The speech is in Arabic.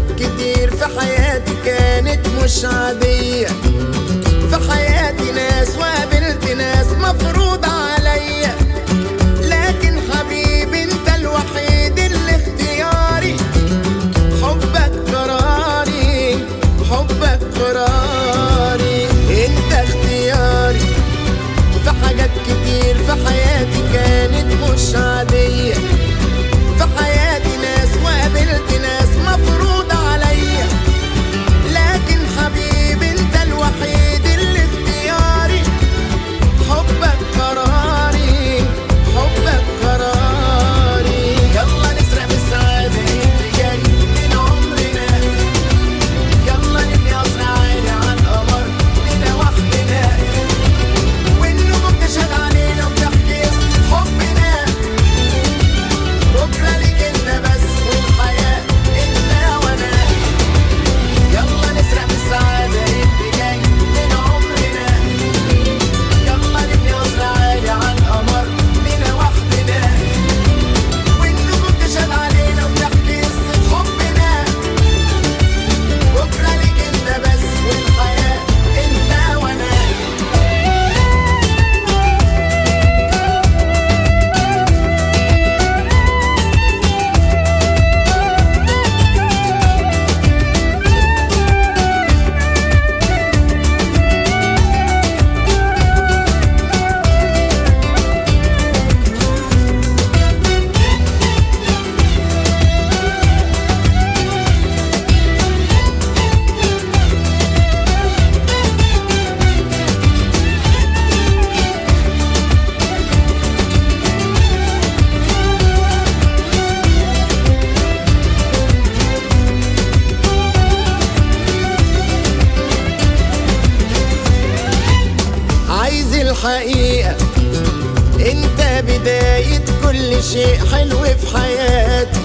حاجات كتير في حياتي كانت مش عادية. الحقيقة انت بداية كل شيء حلو في حياتي